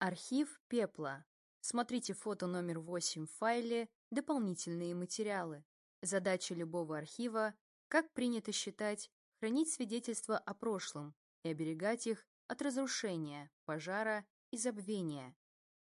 Архив пепла. Смотрите фото номер 8 в файле «Дополнительные материалы». Задача любого архива, как принято считать, хранить свидетельства о прошлом и оберегать их от разрушения, пожара и забвения.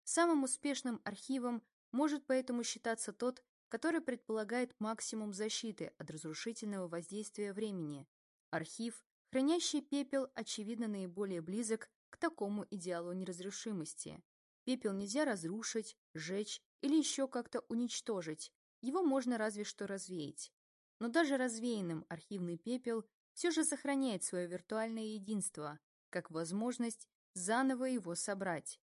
Самым успешным архивом может поэтому считаться тот, который предполагает максимум защиты от разрушительного воздействия времени. Архив, хранящий пепел, очевидно наиболее близок к такому идеалу неразрушимости. Пепел нельзя разрушить, сжечь или еще как-то уничтожить, его можно разве что развеять. Но даже развеянным архивный пепел все же сохраняет свое виртуальное единство, как возможность заново его собрать.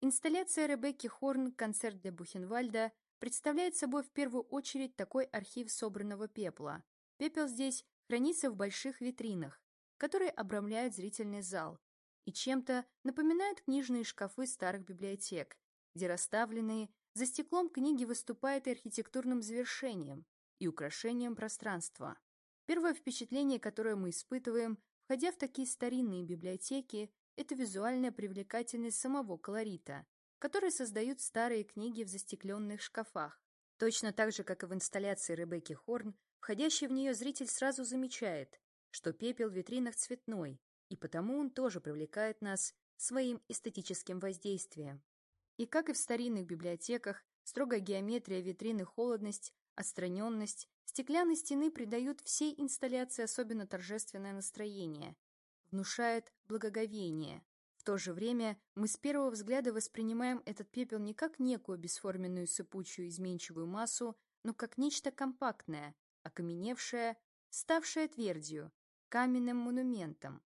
Инсталляция Ребекки Хорн «Концерт для Бухенвальда» представляет собой в первую очередь такой архив собранного пепла. Пепел здесь хранится в больших витринах, которые обрамляют зрительный зал, и чем-то напоминают книжные шкафы старых библиотек, где расставленные за стеклом книги выступают архитектурным завершением и украшением пространства. Первое впечатление, которое мы испытываем, входя в такие старинные библиотеки, это визуальная привлекательность самого колорита, который создают старые книги в застекленных шкафах. Точно так же, как и в инсталляции Ребекки Хорн, входящий в нее зритель сразу замечает, что пепел в витринах цветной, и потому он тоже привлекает нас своим эстетическим воздействием. И как и в старинных библиотеках, строгая геометрия витрины холодность, отстраненность, стеклянной стены придают всей инсталляции особенно торжественное настроение, внушает благоговение. В то же время мы с первого взгляда воспринимаем этот пепел не как некую бесформенную сыпучую изменчивую массу, но как нечто компактное, окаменевшее, ставшее твердью, каменным монументом.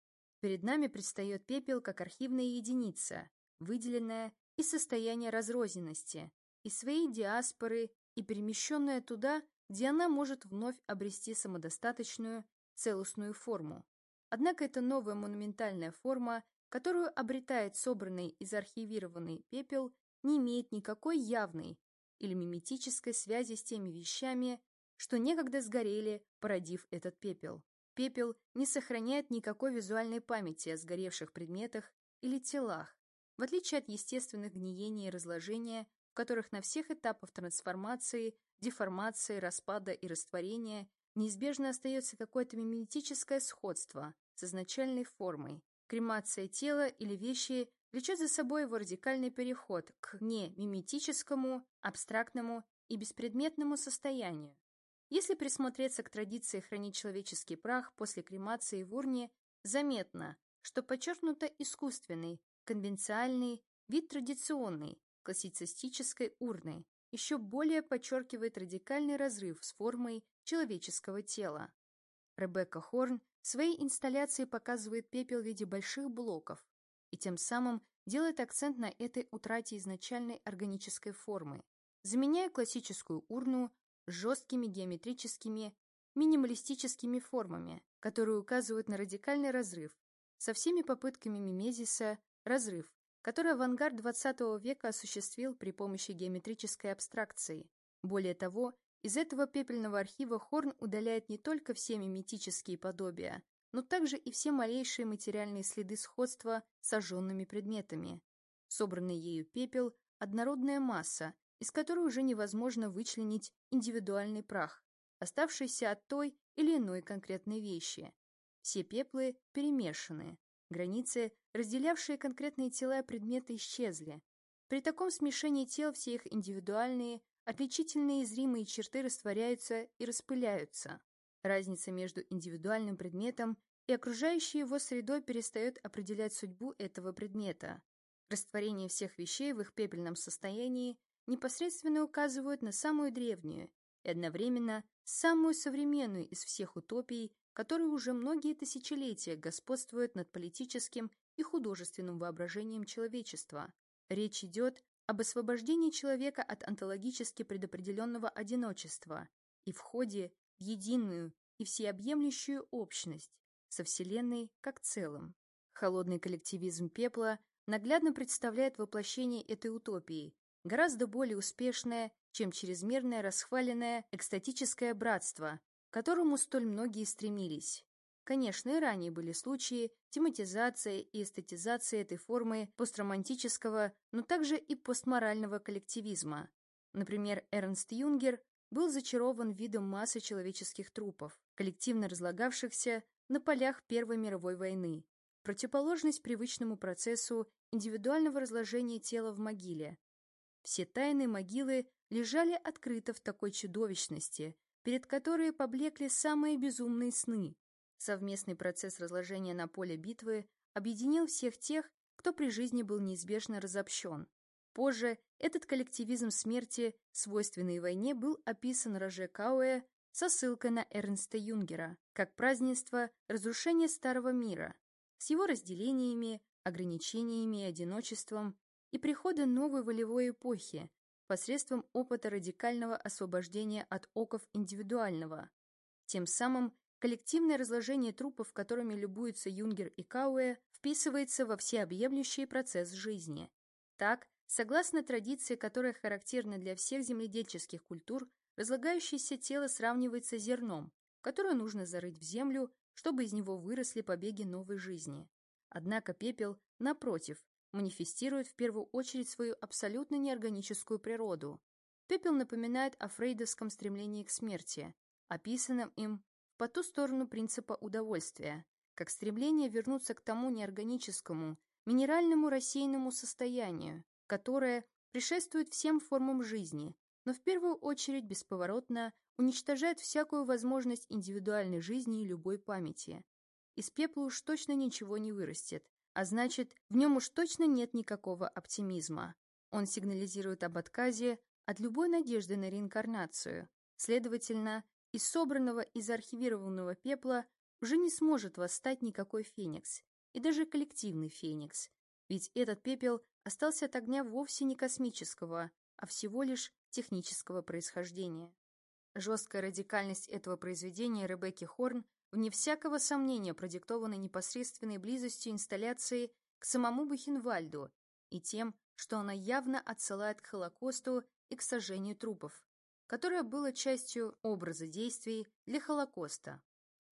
Перед нами предстает пепел как архивная единица, выделенная из состояния разрозненности, из своей диаспоры и перемещенная туда, где она может вновь обрести самодостаточную, целостную форму. Однако эта новая монументальная форма, которую обретает собранный из архивированный пепел, не имеет никакой явной или миметической связи с теми вещами, что некогда сгорели, породив этот пепел. Пепел не сохраняет никакой визуальной памяти о сгоревших предметах или телах, в отличие от естественных гниения и разложения, в которых на всех этапах трансформации, деформации, распада и растворения неизбежно остается какое-то миметическое сходство с изначальной формой. Кремация тела или вещи влечет за собой его радикальный переход к не миметическому, абстрактному и беспредметному состоянию, если присмотреться к традиции хранить человеческий прах после кремации в урне, заметно, что подчеркнуто искусственный, конвенциальный, вид традиционный, классицистической урны, еще более подчеркивает радикальный разрыв с формой человеческого тела. Ребекка Хорн в своей инсталляции показывает пепел в виде больших блоков и тем самым делает акцент на этой утрате изначальной органической формы, заменяя классическую урну жесткими геометрическими, минималистическими формами, которые указывают на радикальный разрыв, со всеми попытками мимезиса разрыв, который авангард XX века осуществил при помощи геометрической абстракции. Более того, из этого пепельного архива Хорн удаляет не только все миметические подобия, но также и все малейшие материальные следы сходства с сожженными предметами. Собранный ею пепел – однородная масса, из которой уже невозможно вычленить индивидуальный прах, оставшийся от той или иной конкретной вещи. Все пеплы перемешаны, границы, разделявшие конкретные тела и предметы, исчезли. При таком смешении тел все их индивидуальные, отличительные и зримые черты растворяются и распыляются. Разница между индивидуальным предметом и окружающей его средой перестает определять судьбу этого предмета. Растворение всех вещей в их пепельном состоянии непосредственно указывают на самую древнюю и одновременно самую современную из всех утопий, которые уже многие тысячелетия господствуют над политическим и художественным воображением человечества. Речь идет об освобождении человека от онтологически предопределенного одиночества и входе в единую и всеобъемлющую общность со Вселенной как целым. Холодный коллективизм пепла наглядно представляет воплощение этой утопии, гораздо более успешное, чем чрезмерное расхваленное экстатическое братство, к которому столь многие стремились. Конечно, и ранее были случаи тематизации и эстетизации этой формы постромантического, но также и постморального коллективизма. Например, Эрнст Юнгер был зачарован видом массы человеческих трупов, коллективно разлагавшихся на полях Первой мировой войны, противоположность привычному процессу индивидуального разложения тела в могиле. Все тайны могилы лежали открыто в такой чудовищности, перед которой поблекли самые безумные сны. Совместный процесс разложения на поле битвы объединил всех тех, кто при жизни был неизбежно разобщен. Позже этот коллективизм смерти, свойственный войне, был описан Роже Кауэ со ссылкой на Эрнста Юнгера, как празднество разрушения старого мира, с его разделениями, ограничениями и одиночеством, и прихода новой волевой эпохи посредством опыта радикального освобождения от оков индивидуального. Тем самым коллективное разложение трупов, которыми любуются Юнгер и Кауэ, вписывается во всеобъемлющий процесс жизни. Так, согласно традиции, которая характерна для всех земледельческих культур, разлагающееся тело сравнивается с зерном, которое нужно зарыть в землю, чтобы из него выросли побеги новой жизни. Однако пепел, напротив, манифестирует в первую очередь свою абсолютно неорганическую природу. Пепел напоминает о фрейдовском стремлении к смерти, описанном им по ту сторону принципа удовольствия, как стремление вернуться к тому неорганическому, минеральному рассеянному состоянию, которое предшествует всем формам жизни, но в первую очередь бесповоротно уничтожает всякую возможность индивидуальной жизни и любой памяти. Из пепла уж точно ничего не вырастет, а значит, в нем уж точно нет никакого оптимизма. Он сигнализирует об отказе от любой надежды на реинкарнацию. Следовательно, из собранного и заархивированного пепла уже не сможет восстать никакой феникс, и даже коллективный феникс, ведь этот пепел остался от огня вовсе не космического, а всего лишь технического происхождения. Жесткая радикальность этого произведения Ребекки Хорн вне всякого сомнения продиктована непосредственной близостью инсталляции к самому Бухенвальду и тем, что она явно отсылает к Холокосту и к сожжению трупов, которое было частью образа действий для Холокоста.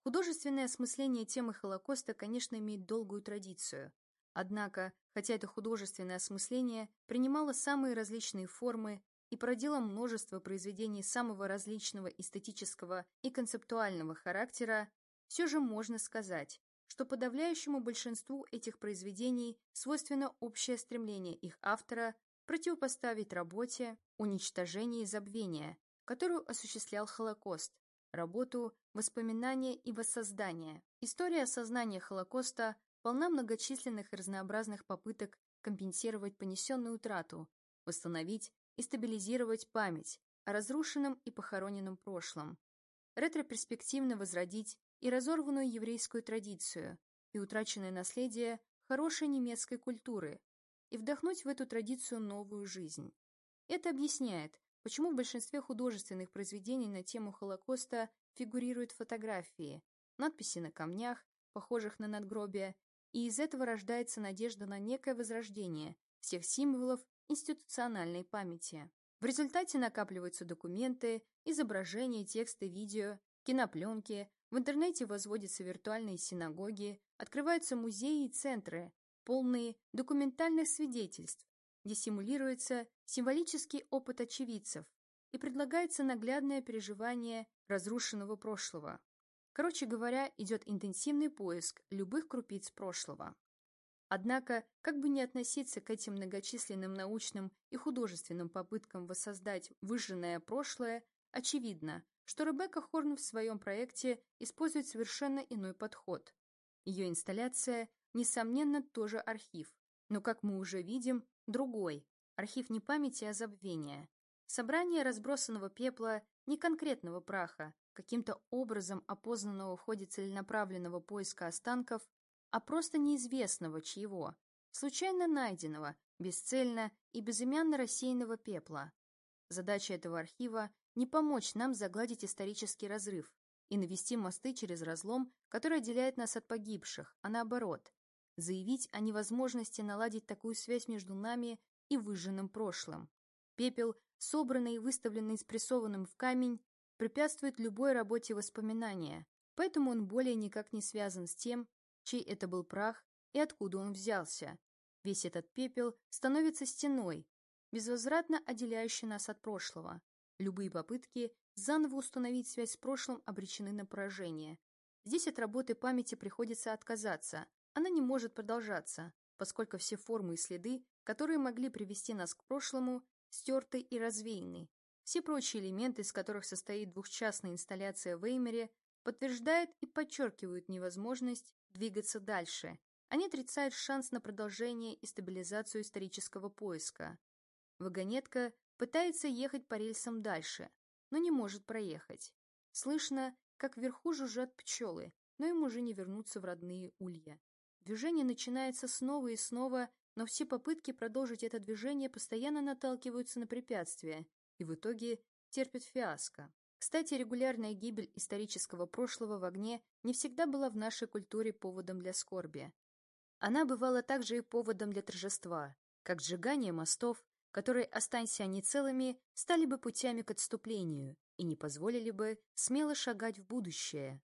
Художественное осмысление темы Холокоста, конечно, имеет долгую традицию. Однако, хотя это художественное осмысление принимало самые различные формы и породило множество произведений самого различного эстетического и концептуального характера, все же можно сказать, что подавляющему большинству этих произведений свойственно общее стремление их автора противопоставить работе уничтожение и забвение, которую осуществлял Холокост, работу воспоминания и воссоздания. История осознания Холокоста полна многочисленных и разнообразных попыток компенсировать понесенную утрату, восстановить и стабилизировать память о разрушенном и похороненном прошлом, ретроперспективно возродить и разорванную еврейскую традицию, и утраченное наследие хорошей немецкой культуры, и вдохнуть в эту традицию новую жизнь. Это объясняет, почему в большинстве художественных произведений на тему Холокоста фигурируют фотографии, надписи на камнях, похожих на надгробия, и из этого рождается надежда на некое возрождение всех символов институциональной памяти. В результате накапливаются документы, изображения, тексты, видео, кинопленки, в интернете возводятся виртуальные синагоги, открываются музеи и центры, полные документальных свидетельств, где симулируется символический опыт очевидцев и предлагается наглядное переживание разрушенного прошлого. Короче говоря, идет интенсивный поиск любых крупиц прошлого. Однако, как бы ни относиться к этим многочисленным научным и художественным попыткам воссоздать выжженное прошлое, очевидно, что Ребекка Хорн в своем проекте использует совершенно иной подход. Ее инсталляция, несомненно, тоже архив, но, как мы уже видим, другой. Архив не памяти, а забвения. Собрание разбросанного пепла, не конкретного праха, каким-то образом опознанного в ходе целенаправленного поиска останков, а просто неизвестного чьего, случайно найденного, бесцельно и безымянно рассеянного пепла. Задача этого архива не помочь нам загладить исторический разрыв и навести мосты через разлом, который отделяет нас от погибших, а наоборот, заявить о невозможности наладить такую связь между нами и выжженным прошлым. Пепел, собранный и выставленный спрессованным в камень, препятствует любой работе воспоминания, поэтому он более никак не связан с тем, чей это был прах и откуда он взялся. Весь этот пепел становится стеной, безвозвратно отделяющей нас от прошлого. Любые попытки заново установить связь с прошлым обречены на поражение. Здесь от работы памяти приходится отказаться. Она не может продолжаться, поскольку все формы и следы, которые могли привести нас к прошлому, стерты и развеяны. Все прочие элементы, из которых состоит двухчастная инсталляция в Эймере, подтверждают и подчеркивают невозможность двигаться дальше. Они отрицают шанс на продолжение и стабилизацию исторического поиска. Вагонетка пытается ехать по рельсам дальше, но не может проехать. Слышно, как вверху жужжат пчелы, но им уже не вернуться в родные улья. Движение начинается снова и снова, но все попытки продолжить это движение постоянно наталкиваются на препятствия и в итоге терпят фиаско. Кстати, регулярная гибель исторического прошлого в огне не всегда была в нашей культуре поводом для скорби. Она бывала также и поводом для торжества, как сжигание мостов, которые, останься они целыми, стали бы путями к отступлению и не позволили бы смело шагать в будущее.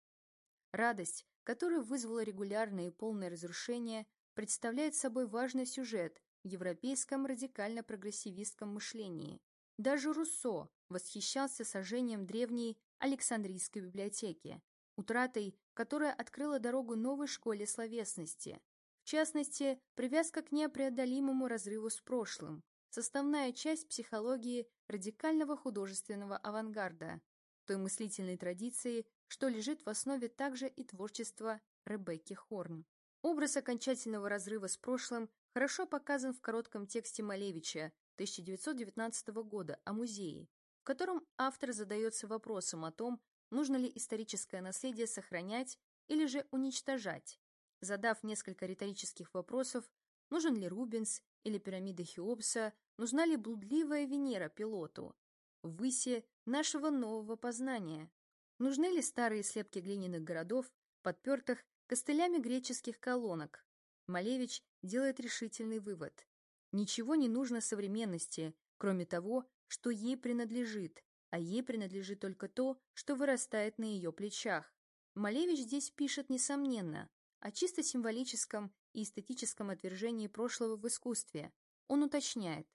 Радость, которую вызвало регулярное и полное разрушение, представляет собой важный сюжет в европейском радикально-прогрессивистском мышлении. Даже Руссо восхищался сожжением древней Александрийской библиотеки, утратой, которая открыла дорогу новой школе словесности, в частности, привязка к непреодолимому разрыву с прошлым, составная часть психологии радикального художественного авангарда, той мыслительной традиции, что лежит в основе также и творчества Ребекки Хорн. Образ окончательного разрыва с прошлым хорошо показан в коротком тексте Малевича 1919 года о музее, в котором автор задается вопросом о том, нужно ли историческое наследие сохранять или же уничтожать. Задав несколько риторических вопросов, нужен ли Рубенс или пирамида Хеопса, нужна ли блудливая Венера пилоту, высе нашего нового познания, нужны ли старые слепки глиняных городов, подпертых костылями греческих колонок. Малевич делает решительный вывод. Ничего не нужно современности, кроме того, что ей принадлежит, а ей принадлежит только то, что вырастает на ее плечах. Малевич здесь пишет несомненно о чисто символическом и эстетическом отвержении прошлого в искусстве. Он уточняет.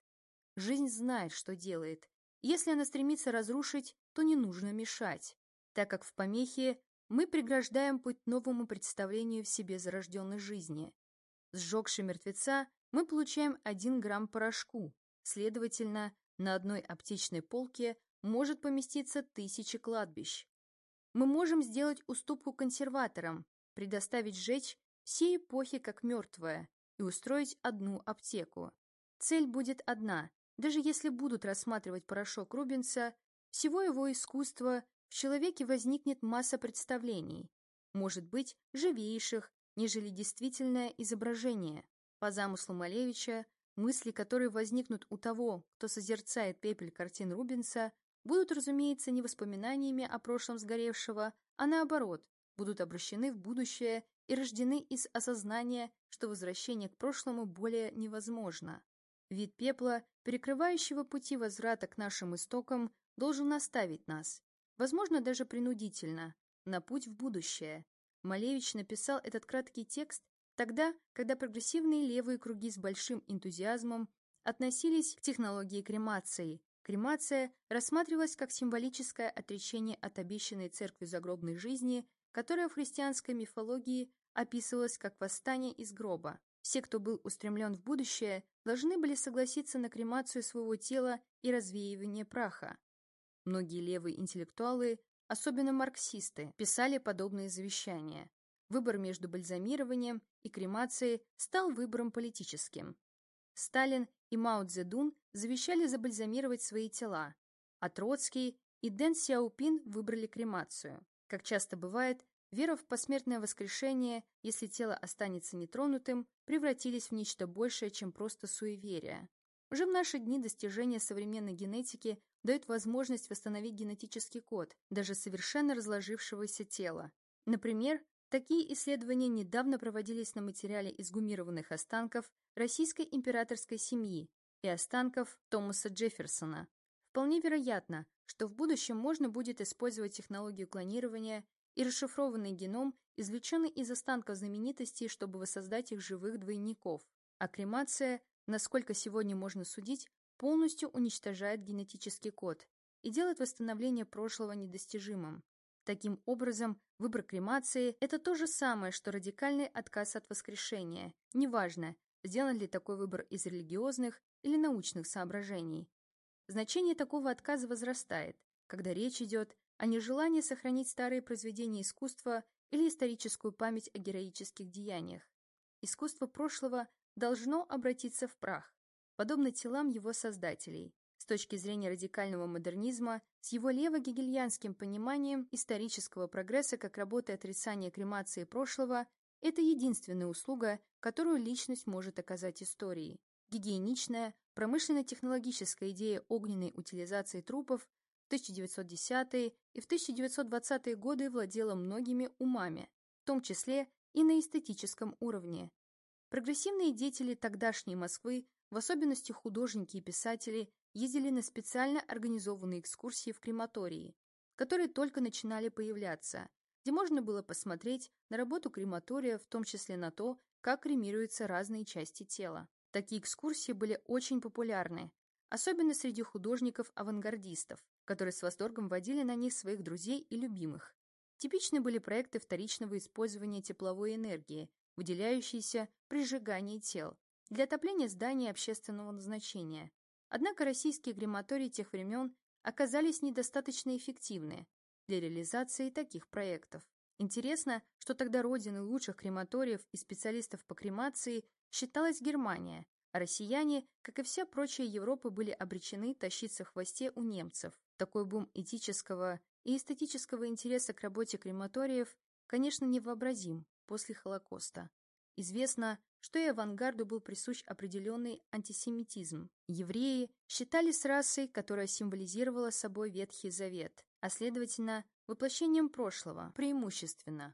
Жизнь знает, что делает. Если она стремится разрушить, то не нужно мешать, так как в помехе мы преграждаем путь новому представлению в себе зарожденной жизни. Сжегши мертвеца, мы получаем 1 грамм порошку, следовательно, на одной аптечной полке может поместиться тысячи кладбищ. Мы можем сделать уступку консерваторам, предоставить сжечь все эпохи как мертвое и устроить одну аптеку. Цель будет одна, даже если будут рассматривать порошок Рубинса, всего его искусства в человеке возникнет масса представлений, может быть, живейших, нежели действительное изображение. По замыслу Малевича, Мысли, которые возникнут у того, кто созерцает пепель картин Рубенса, будут, разумеется, не воспоминаниями о прошлом сгоревшего, а наоборот, будут обращены в будущее и рождены из осознания, что возвращение к прошлому более невозможно. Вид пепла, перекрывающего пути возврата к нашим истокам, должен наставить нас, возможно, даже принудительно, на путь в будущее. Малевич написал этот краткий текст Тогда, когда прогрессивные левые круги с большим энтузиазмом относились к технологии кремации, кремация рассматривалась как символическое отречение от обещанной церкви загробной жизни, которая в христианской мифологии описывалась как восстание из гроба. Все, кто был устремлен в будущее, должны были согласиться на кремацию своего тела и развеивание праха. Многие левые интеллектуалы, особенно марксисты, писали подобные завещания. Выбор между бальзамированием и кремацией стал выбором политическим. Сталин и Мао Цзэдун завещали забальзамировать свои тела, а Троцкий и Дэн Сяопин выбрали кремацию. Как часто бывает, вера в посмертное воскрешение, если тело останется нетронутым, превратились в нечто большее, чем просто суеверие. Уже в наши дни достижения современной генетики дают возможность восстановить генетический код даже совершенно разложившегося тела. Например, Такие исследования недавно проводились на материале из гумированных останков российской императорской семьи и останков Томаса Джефферсона. Вполне вероятно, что в будущем можно будет использовать технологию клонирования и расшифрованный геном, извлеченный из останков знаменитостей, чтобы воссоздать их живых двойников. А кремация, насколько сегодня можно судить, полностью уничтожает генетический код и делает восстановление прошлого недостижимым. Таким образом, выбор кремации – это то же самое, что радикальный отказ от воскрешения. Неважно, сделан ли такой выбор из религиозных или научных соображений. Значение такого отказа возрастает, когда речь идет о нежелании сохранить старые произведения искусства или историческую память о героических деяниях. Искусство прошлого должно обратиться в прах, подобно телам его создателей. С точки зрения радикального модернизма, с его лево-гегельянским пониманием исторического прогресса как работы отрицания кремации прошлого, это единственная услуга, которую личность может оказать истории. Гигиеничная, промышленно-технологическая идея огненной утилизации трупов 1910-е и в 1920-е годы владела многими умами, в том числе и на эстетическом уровне. Прогрессивные деятели тогдашней Москвы, в особенности художники и писатели, ездили на специально организованные экскурсии в крематории, которые только начинали появляться, где можно было посмотреть на работу крематория, в том числе на то, как кремируются разные части тела. Такие экскурсии были очень популярны, особенно среди художников-авангардистов, которые с восторгом водили на них своих друзей и любимых. Типичны были проекты вторичного использования тепловой энергии, выделяющейся при сжигании тел, для отопления зданий общественного назначения. Однако российские крематории тех времен оказались недостаточно эффективны для реализации таких проектов. Интересно, что тогда родиной лучших крематориев и специалистов по кремации считалась Германия, а россияне, как и вся прочая Европа, были обречены тащиться в хвосте у немцев. Такой бум этического и эстетического интереса к работе крематориев, конечно, невообразим после Холокоста. Известно, что и авангарду был присущ определенный антисемитизм. Евреи считались расой, которая символизировала собой Ветхий Завет, а следовательно, воплощением прошлого, преимущественно.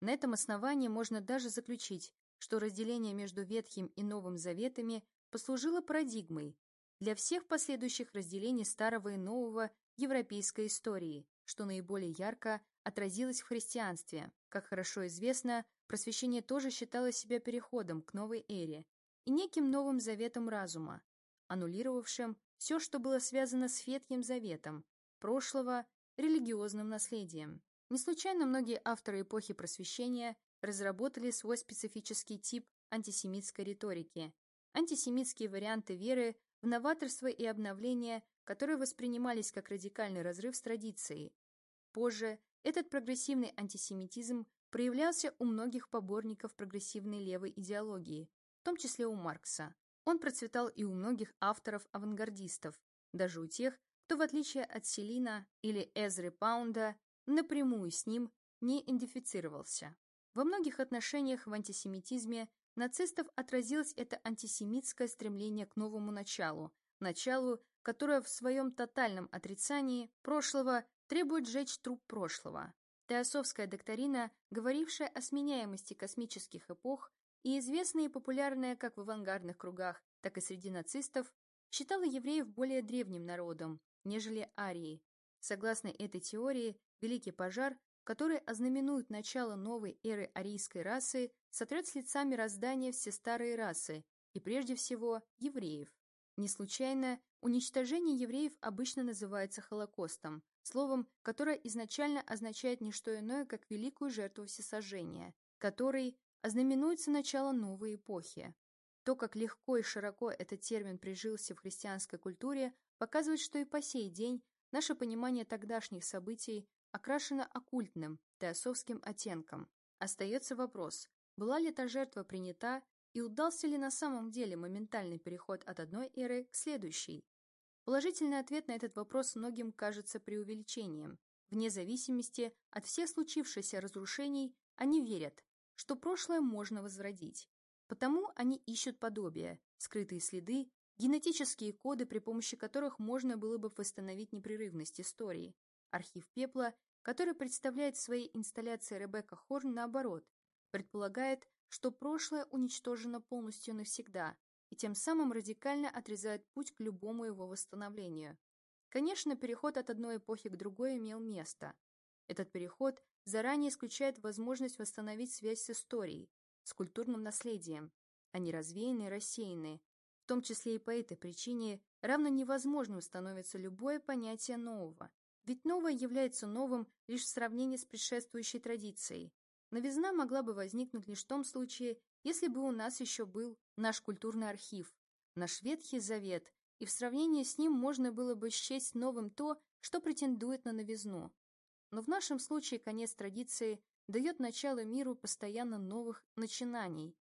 На этом основании можно даже заключить, что разделение между Ветхим и Новым Заветами послужило парадигмой для всех последующих разделений Старого и Нового европейской истории, что наиболее ярко отразилось в христианстве. Как хорошо известно, просвещение тоже считало себя переходом к новой эре и неким новым заветом разума, аннулировавшим все, что было связано с Ветхим Заветом, прошлого религиозным наследием. Не случайно многие авторы эпохи Просвещения разработали свой специфический тип антисемитской риторики, антисемитские варианты веры в новаторство и обновление, которые воспринимались как радикальный разрыв с традицией. Позже этот прогрессивный антисемитизм проявлялся у многих поборников прогрессивной левой идеологии, в том числе у Маркса. Он процветал и у многих авторов-авангардистов, даже у тех, кто, в отличие от Селина или Эзры Паунда, напрямую с ним не идентифицировался. Во многих отношениях в антисемитизме нацистов отразилось это антисемитское стремление к новому началу, началу, которое в своем тотальном отрицании прошлого требует сжечь труп прошлого. Теософская доктрина, говорившая о сменяемости космических эпох и известная и популярная как в авангардных кругах, так и среди нацистов, считала евреев более древним народом, нежели арии. Согласно этой теории, Великий пожар, который ознаменует начало новой эры арийской расы, сотрет с лица мироздания все старые расы, и прежде всего евреев. Не случайно уничтожение евреев обычно называется Холокостом, словом, которое изначально означает не что иное, как великую жертву всесожжения, который ознаменуется начало новой эпохи. То, как легко и широко этот термин прижился в христианской культуре, показывает, что и по сей день наше понимание тогдашних событий окрашено оккультным, теософским оттенком. Остается вопрос, была ли та жертва принята и удался ли на самом деле моментальный переход от одной эры к следующей. Положительный ответ на этот вопрос многим кажется преувеличением. Вне зависимости от всех случившихся разрушений, они верят, что прошлое можно возродить. Потому они ищут подобия, скрытые следы, генетические коды, при помощи которых можно было бы восстановить непрерывность истории. Архив пепла, который представляет в своей инсталляции Ребекка Хорн, наоборот, предполагает, что прошлое уничтожено полностью навсегда и тем самым радикально отрезает путь к любому его восстановлению. Конечно, переход от одной эпохи к другой имел место. Этот переход заранее исключает возможность восстановить связь с историей, с культурным наследием. Они развеяны и рассеяны. В том числе и по этой причине равно невозможным становится любое понятие нового. Ведь новое является новым лишь в сравнении с предшествующей традицией. Новизна могла бы возникнуть лишь в том случае, если бы у нас еще был наш культурный архив, наш Ветхий Завет, и в сравнении с ним можно было бы счесть новым то, что претендует на новизну. Но в нашем случае конец традиции дает начало миру постоянно новых начинаний.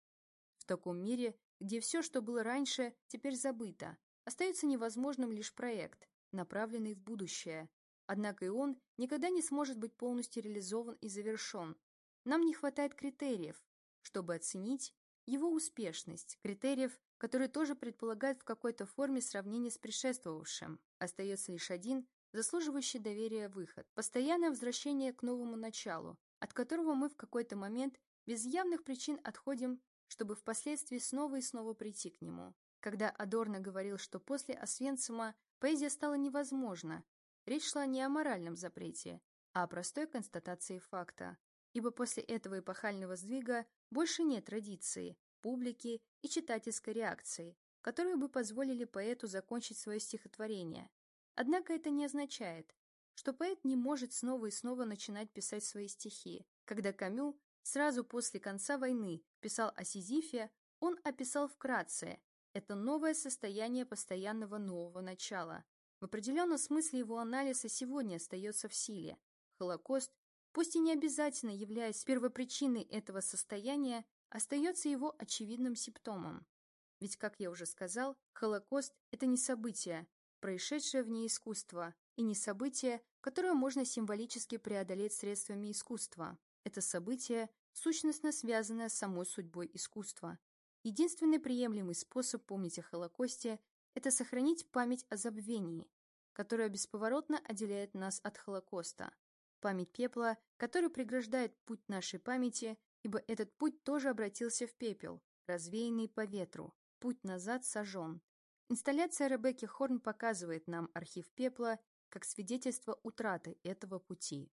В таком мире, где все, что было раньше, теперь забыто, остается невозможным лишь проект, направленный в будущее. Однако и он никогда не сможет быть полностью реализован и завершен. Нам не хватает критериев, чтобы оценить его успешность, критериев, которые тоже предполагают в какой-то форме сравнение с предшествовавшим. Остается лишь один, заслуживающий доверия выход, постоянное возвращение к новому началу, от которого мы в какой-то момент без явных причин отходим, чтобы впоследствии снова и снова прийти к нему. Когда Адорно говорил, что после Освенцима поэзия стала невозможна, речь шла не о моральном запрете, а о простой констатации факта, ибо после этого эпохального сдвига больше нет традиции, публики и читательской реакции, которые бы позволили поэту закончить свое стихотворение. Однако это не означает, что поэт не может снова и снова начинать писать свои стихи. Когда Камю сразу после конца войны писал о Сизифе, он описал вкратце это новое состояние постоянного нового начала. В определенном смысле его анализ и сегодня остается в силе. Холокост пусть и не обязательно являясь первопричиной этого состояния, остается его очевидным симптомом. Ведь, как я уже сказал, Холокост – это не событие, происшедшее вне искусства, и не событие, которое можно символически преодолеть средствами искусства. Это событие, сущностно связанное с самой судьбой искусства. Единственный приемлемый способ помнить о Холокосте – это сохранить память о забвении, которая бесповоротно отделяет нас от Холокоста память пепла, который преграждает путь нашей памяти, ибо этот путь тоже обратился в пепел, развеянный по ветру, путь назад сожжен. Инсталляция Ребекки Хорн показывает нам архив пепла как свидетельство утраты этого пути.